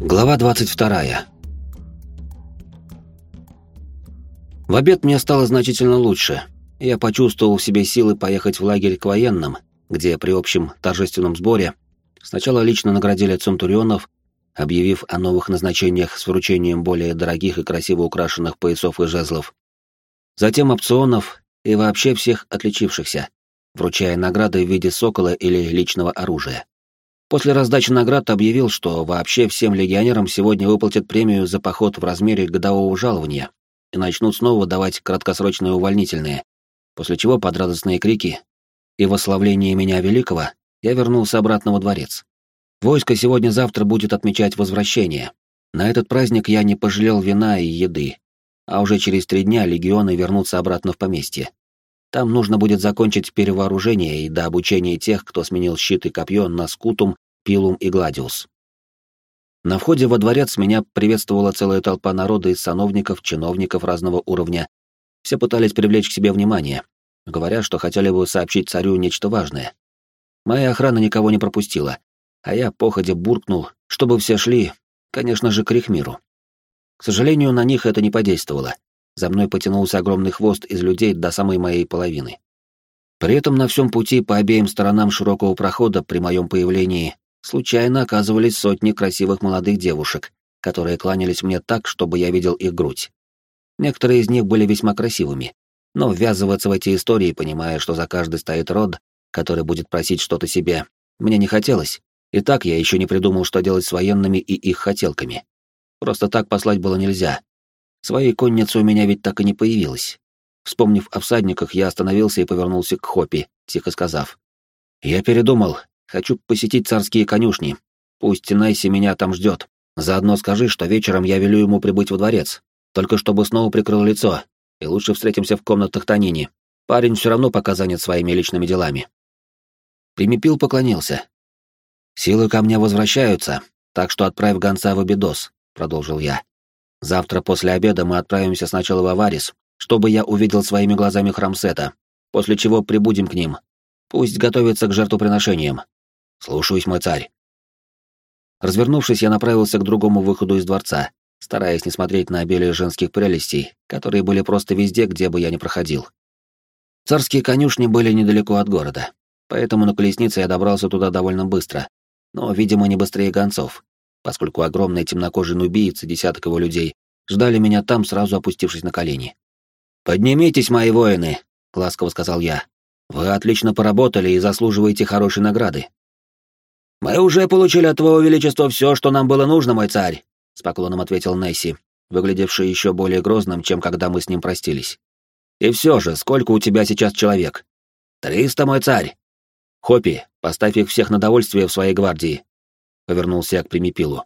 Глава 22. В обед мне стало значительно лучше. Я почувствовал в себе силы поехать в лагерь к военным, где при общем торжественном сборе сначала лично наградили центурионов, объявив о новых назначениях с вручением более дорогих и красиво украшенных поясов и жезлов, затем опционов и вообще всех отличившихся, вручая награды в виде сокола или личного оружия. После раздачи наград объявил, что вообще всем легионерам сегодня выплатят премию за поход в размере годового жалования и начнут снова давать краткосрочные увольнительные, после чего под радостные крики и восславление меня великого я вернулся обратно во дворец. Войско сегодня-завтра будет отмечать возвращение. На этот праздник я не пожалел вина и еды, а уже через три дня легионы вернутся обратно в поместье. Там нужно будет закончить перевооружение и до обучения тех, кто сменил щит и копье на скутум, пилум и гладиус. На входе во дворец меня приветствовала целая толпа народа из сановников, чиновников разного уровня. Все пытались привлечь к себе внимание, говоря, что хотели бы сообщить царю нечто важное. Моя охрана никого не пропустила, а я походя буркнул, чтобы все шли, конечно же, к Рихмиру. К сожалению, на них это не подействовало. За мной потянулся огромный хвост из людей до самой моей половины. При этом на всем пути по обеим сторонам широкого прохода при моем появлении случайно оказывались сотни красивых молодых девушек, которые кланялись мне так, чтобы я видел их грудь. Некоторые из них были весьма красивыми, но ввязываться в эти истории, понимая, что за каждый стоит род, который будет просить что-то себе, мне не хотелось. И так я еще не придумал, что делать с военными и их хотелками. Просто так послать было нельзя, Своей конницы у меня ведь так и не появилось. Вспомнив о всадниках, я остановился и повернулся к Хопи, тихо сказав. «Я передумал. Хочу посетить царские конюшни. Пусть Найси меня там ждет. Заодно скажи, что вечером я велю ему прибыть во дворец, только чтобы снова прикрыл лицо, и лучше встретимся в комнатах Танини. Парень все равно пока занят своими личными делами». Примепил поклонился. «Силы ко мне возвращаются, так что отправь гонца в Абидос», — продолжил я. Завтра после обеда мы отправимся сначала в Аварис, чтобы я увидел своими глазами храм Сета, после чего прибудем к ним. Пусть готовятся к жертвоприношениям. Слушаюсь, мой царь. Развернувшись, я направился к другому выходу из дворца, стараясь не смотреть на обилие женских прелестей, которые были просто везде, где бы я ни проходил. Царские конюшни были недалеко от города, поэтому на колеснице я добрался туда довольно быстро, но, видимо, не быстрее гонцов поскольку огромный темнокожий нубиец и десяток его людей ждали меня там, сразу опустившись на колени. «Поднимитесь, мои воины!» — ласково сказал я. «Вы отлично поработали и заслуживаете хорошей награды». «Мы уже получили от твоего величества все, что нам было нужно, мой царь», — с поклоном ответил Несси, выглядевший еще более грозным, чем когда мы с ним простились. «И все же, сколько у тебя сейчас человек?» «Триста, мой царь!» «Хопи, поставь их всех на довольствие в своей гвардии повернулся я к Примипилу.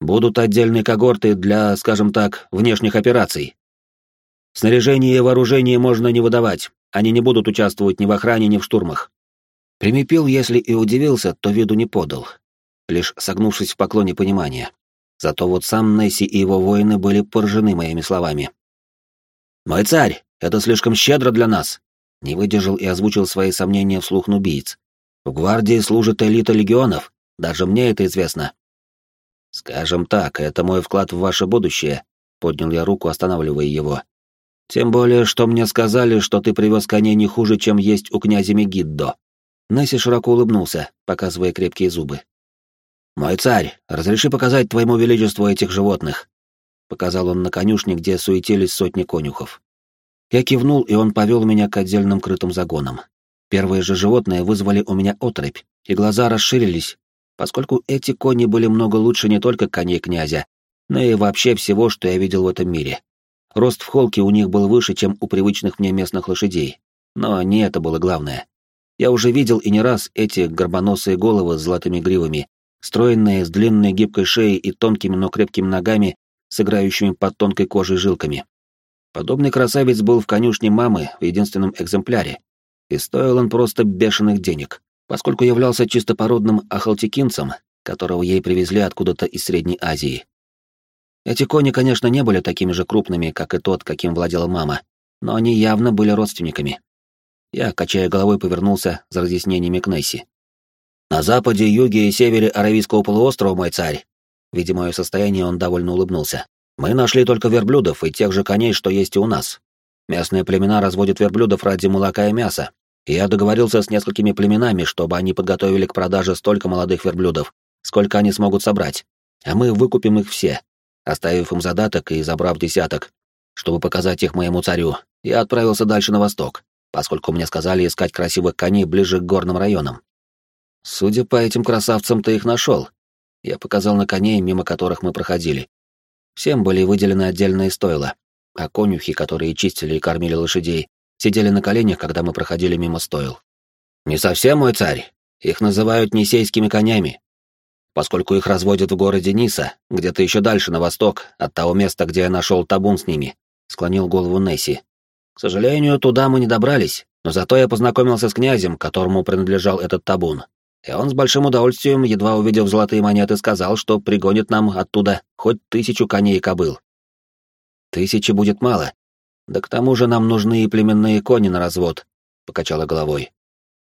Будут отдельные когорты для, скажем так, внешних операций. Снаряжение и вооружение можно не выдавать, они не будут участвовать ни в охране, ни в штурмах. Примипил, если и удивился, то виду не подал, лишь согнувшись в поклоне понимания. Зато вот сам Несси и его воины были поражены моими словами. «Мой царь, это слишком щедро для нас!» Не выдержал и озвучил свои сомнения вслух нубиец. «В гвардии служит элита легионов, даже мне это известно. Скажем так, это мой вклад в ваше будущее, поднял я руку, останавливая его. Тем более, что мне сказали, что ты привез коней не хуже, чем есть у князя Мегиддо. Несси широко улыбнулся, показывая крепкие зубы. «Мой царь, разреши показать твоему величеству этих животных», — показал он на конюшне, где суетились сотни конюхов. Я кивнул, и он повел меня к отдельным крытым загонам. Первые же животные вызвали у меня отрыбь, и глаза расширились, поскольку эти кони были много лучше не только коней князя, но и вообще всего, что я видел в этом мире. Рост в холке у них был выше, чем у привычных мне местных лошадей. Но не это было главное. Я уже видел и не раз эти горбоносые головы с золотыми гривами, стройные, с длинной гибкой шеей и тонкими, но крепкими ногами, с играющими под тонкой кожей жилками. Подобный красавец был в конюшне мамы в единственном экземпляре, и стоил он просто бешеных денег поскольку являлся чистопородным ахалтекинцем, которого ей привезли откуда-то из Средней Азии. Эти кони, конечно, не были такими же крупными, как и тот, каким владела мама, но они явно были родственниками. Я, качая головой, повернулся за разъяснениями к Несси. «На западе, юге и севере Аравийского полуострова, мой царь, Видя мое состояние, он довольно улыбнулся. «Мы нашли только верблюдов и тех же коней, что есть и у нас. Местные племена разводят верблюдов ради молока и мяса. Я договорился с несколькими племенами, чтобы они подготовили к продаже столько молодых верблюдов, сколько они смогут собрать. А мы выкупим их все, оставив им задаток и забрав десяток. Чтобы показать их моему царю, я отправился дальше на восток, поскольку мне сказали искать красивых коней ближе к горным районам. Судя по этим красавцам, ты их нашел. Я показал на коней, мимо которых мы проходили. Всем были выделены отдельные стойла, а конюхи, которые чистили и кормили лошадей, сидели на коленях, когда мы проходили мимо стойл. «Не совсем, мой царь. Их называют несейскими конями, поскольку их разводят в городе Ниса, где-то еще дальше, на восток, от того места, где я нашел табун с ними», — склонил голову Несси. «К сожалению, туда мы не добрались, но зато я познакомился с князем, которому принадлежал этот табун, и он с большим удовольствием, едва увидев золотые монеты, сказал, что пригонит нам оттуда хоть тысячу коней и кобыл. Тысячи будет мало. Да к тому же нам нужны и племенные кони на развод, — покачала головой.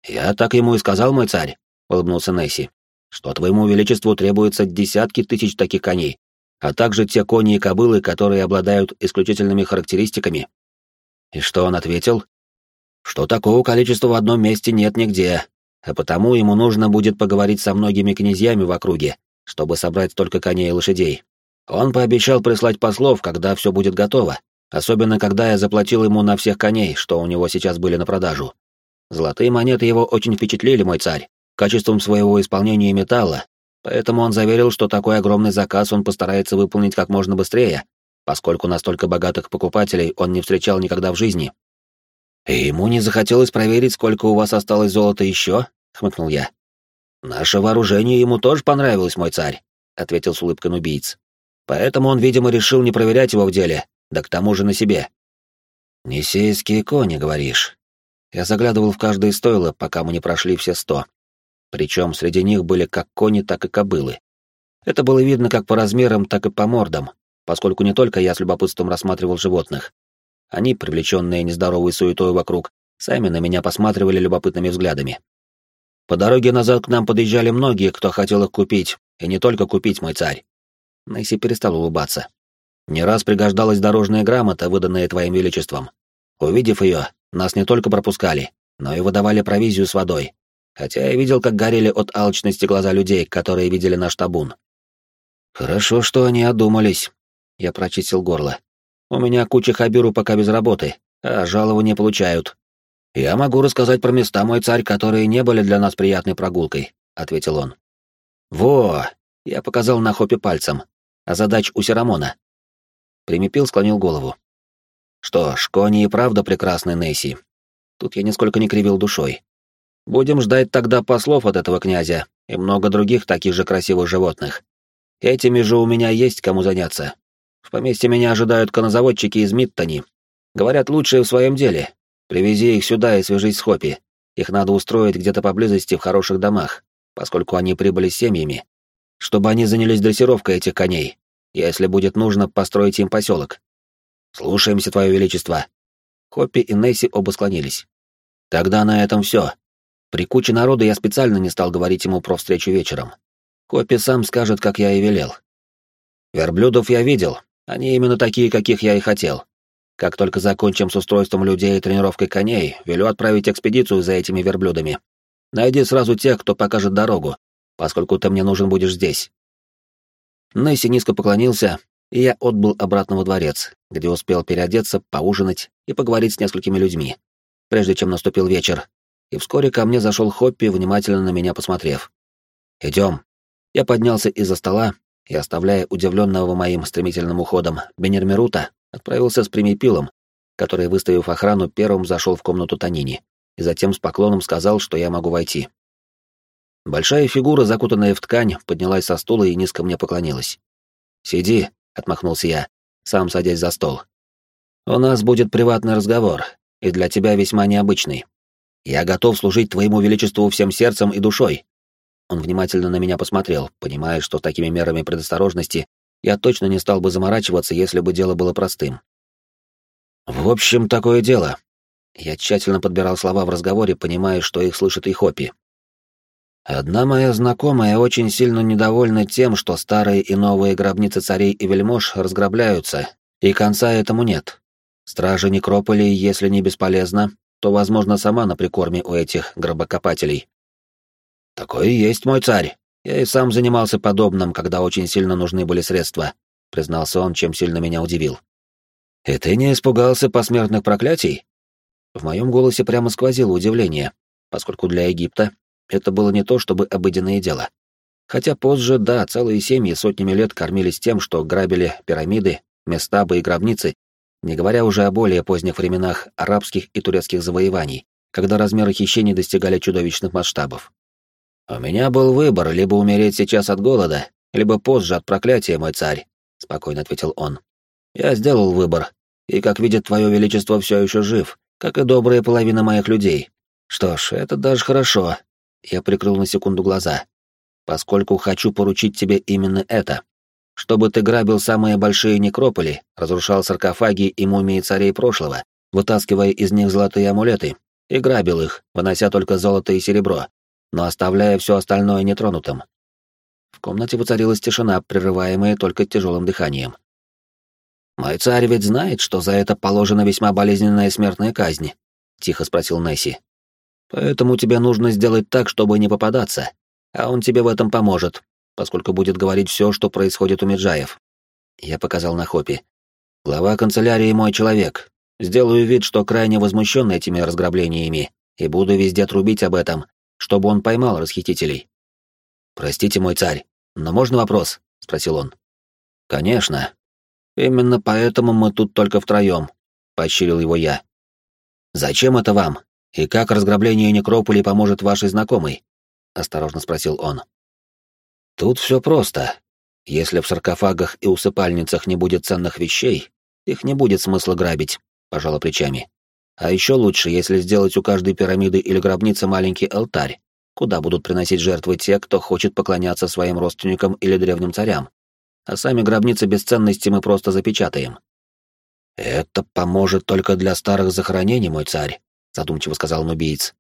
Я так ему и сказал, мой царь, — улыбнулся Несси, — что твоему величеству требуется десятки тысяч таких коней, а также те кони и кобылы, которые обладают исключительными характеристиками. И что он ответил? Что такого количества в одном месте нет нигде, а потому ему нужно будет поговорить со многими князьями в округе, чтобы собрать столько коней и лошадей. Он пообещал прислать послов, когда все будет готово, особенно когда я заплатил ему на всех коней, что у него сейчас были на продажу. Золотые монеты его очень впечатлили, мой царь, качеством своего исполнения металла, поэтому он заверил, что такой огромный заказ он постарается выполнить как можно быстрее, поскольку настолько богатых покупателей он не встречал никогда в жизни. И ему не захотелось проверить, сколько у вас осталось золота еще, хмыкнул я. «Наше вооружение ему тоже понравилось, мой царь», — ответил с улыбкой убийц. «Поэтому он, видимо, решил не проверять его в деле, да к тому же на себе». «Несейские кони, говоришь?» Я заглядывал в каждое стойло, пока мы не прошли все сто. Причем среди них были как кони, так и кобылы. Это было видно как по размерам, так и по мордам, поскольку не только я с любопытством рассматривал животных. Они, привлеченные нездоровой суетой вокруг, сами на меня посматривали любопытными взглядами. По дороге назад к нам подъезжали многие, кто хотел их купить, и не только купить, мой царь. Несси перестал улыбаться. Не раз пригождалась дорожная грамота, выданная твоим величеством. Увидев ее, нас не только пропускали, но и выдавали провизию с водой. Хотя я видел, как горели от алчности глаза людей, которые видели наш табун. Хорошо, что они одумались. Я прочистил горло. У меня куча хабиру пока без работы, а жалования получают. «Я могу рассказать про места, мой царь, которые не были для нас приятной прогулкой», — ответил он. «Во!» — я показал на хопе пальцем. «А задач у Серамона». Примепил склонил голову. «Что ж, кони и правда прекрасны, Несси». Тут я нисколько не кривил душой. «Будем ждать тогда послов от этого князя и много других таких же красивых животных. Этими же у меня есть кому заняться. В поместье меня ожидают конозаводчики из Миттани. Говорят, лучшие в своем деле, Привези их сюда и свяжись с Хопи. Их надо устроить где-то поблизости в хороших домах, поскольку они прибыли с семьями, чтобы они занялись дрессировкой этих коней, если будет нужно построить им поселок. Слушаемся, Твое Величество. Хоппи и Несси оба склонились. Тогда на этом все. При куче народа я специально не стал говорить ему про встречу вечером. Хоппи сам скажет, как я и велел. Верблюдов я видел, они именно такие, каких я и хотел. Как только закончим с устройством людей и тренировкой коней, велю отправить экспедицию за этими верблюдами. Найди сразу тех, кто покажет дорогу, поскольку ты мне нужен будешь здесь». Несси низко поклонился, и я отбыл обратно во дворец, где успел переодеться, поужинать и поговорить с несколькими людьми, прежде чем наступил вечер, и вскоре ко мне зашел Хоппи, внимательно на меня посмотрев. «Идем». Я поднялся из-за стола и, оставляя удивленного моим стремительным уходом Бенермерута, отправился с примепилом, который, выставив охрану, первым зашел в комнату Танини и затем с поклоном сказал, что я могу войти. Большая фигура, закутанная в ткань, поднялась со стула и низко мне поклонилась. «Сиди», — отмахнулся я, сам садясь за стол. «У нас будет приватный разговор, и для тебя весьма необычный. Я готов служить твоему величеству всем сердцем и душой». Он внимательно на меня посмотрел, понимая, что такими мерами предосторожности я точно не стал бы заморачиваться, если бы дело было простым. В общем, такое дело. Я тщательно подбирал слова в разговоре, понимая, что их слышит и Хоппи. Одна моя знакомая очень сильно недовольна тем, что старые и новые гробницы царей и вельмож разграбляются, и конца этому нет. Стража некрополи, если не бесполезна, то, возможно, сама на прикорме у этих гробокопателей. Такое и есть мой царь. Я и сам занимался подобным, когда очень сильно нужны были средства, признался он, чем сильно меня удивил. И ты не испугался посмертных проклятий? В моем голосе прямо сквозило удивление, поскольку для Египта это было не то чтобы обыденное дело. Хотя позже, да, целые семьи сотнями лет кормились тем, что грабили пирамиды, местабы и гробницы, не говоря уже о более поздних временах арабских и турецких завоеваний, когда размеры хищений достигали чудовищных масштабов. «У меня был выбор, либо умереть сейчас от голода, либо позже от проклятия, мой царь», — спокойно ответил он. «Я сделал выбор, и, как видит твое величество, все еще жив, как и добрая половина моих людей. Что ж, это даже хорошо, я прикрыл на секунду глаза. Поскольку хочу поручить тебе именно это. Чтобы ты грабил самые большие некрополи, разрушал саркофаги и мумии царей прошлого, вытаскивая из них золотые амулеты, и грабил их, вынося только золото и серебро, но оставляя все остальное нетронутым. В комнате воцарилась тишина, прерываемая только тяжелым дыханием. «Мой царь ведь знает, что за это положена весьма болезненная смертная казнь?» — тихо спросил Несси. Поэтому тебе нужно сделать так, чтобы не попадаться, а он тебе в этом поможет, поскольку будет говорить все, что происходит у Меджаев. Я показал на Хопи. Глава канцелярии мой человек. Сделаю вид, что крайне возмущен этими разграблениями, и буду везде трубить об этом, чтобы он поймал расхитителей. Простите, мой царь, но можно вопрос? спросил он. Конечно. Именно поэтому мы тут только втроем, поощрил его я. Зачем это вам? «И как разграбление некрополей поможет вашей знакомой?» — осторожно спросил он. «Тут все просто. Если в саркофагах и усыпальницах не будет ценных вещей, их не будет смысла грабить», — пожала плечами. «А еще лучше, если сделать у каждой пирамиды или гробницы маленький алтарь, куда будут приносить жертвы те, кто хочет поклоняться своим родственникам или древним царям. А сами гробницы бесценности мы просто запечатаем». «Это поможет только для старых захоронений, мой царь», задумчиво сказал нубиец.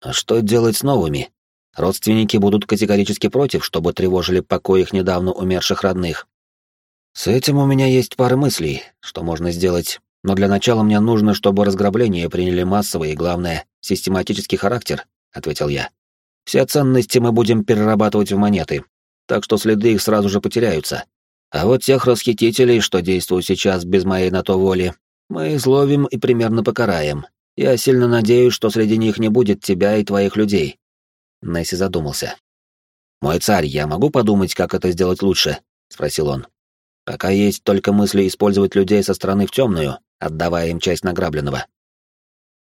А что делать с новыми? Родственники будут категорически против, чтобы тревожили покой их недавно умерших родных. С этим у меня есть пара мыслей, что можно сделать, но для начала мне нужно, чтобы разграбления приняли массовый и, главное, систематический характер, ответил я. Все ценности мы будем перерабатывать в монеты, так что следы их сразу же потеряются. А вот тех расхитителей, что действуют сейчас без моей на то воли, мы изловим и примерно покараем, я сильно надеюсь, что среди них не будет тебя и твоих людей. Несси задумался. Мой царь, я могу подумать, как это сделать лучше? спросил он. Пока есть только мысли использовать людей со стороны в темную, отдавая им часть награбленного.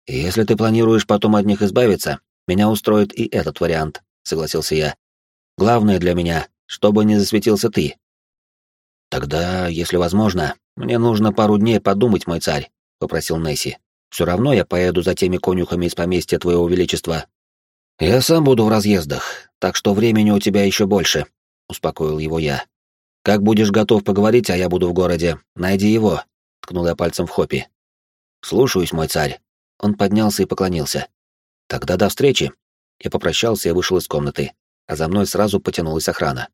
если ты планируешь потом от них избавиться, меня устроит и этот вариант, согласился я. Главное для меня, чтобы не засветился ты. Тогда, если возможно, мне нужно пару дней подумать, мой царь, попросил Несси. Все равно я поеду за теми конюхами из поместья твоего величества. Я сам буду в разъездах, так что времени у тебя еще больше, успокоил его я. Как будешь готов поговорить, а я буду в городе, найди его, ткнул я пальцем в Хопи. Слушаюсь, мой царь. Он поднялся и поклонился. Тогда до встречи. Я попрощался и вышел из комнаты, а за мной сразу потянулась охрана.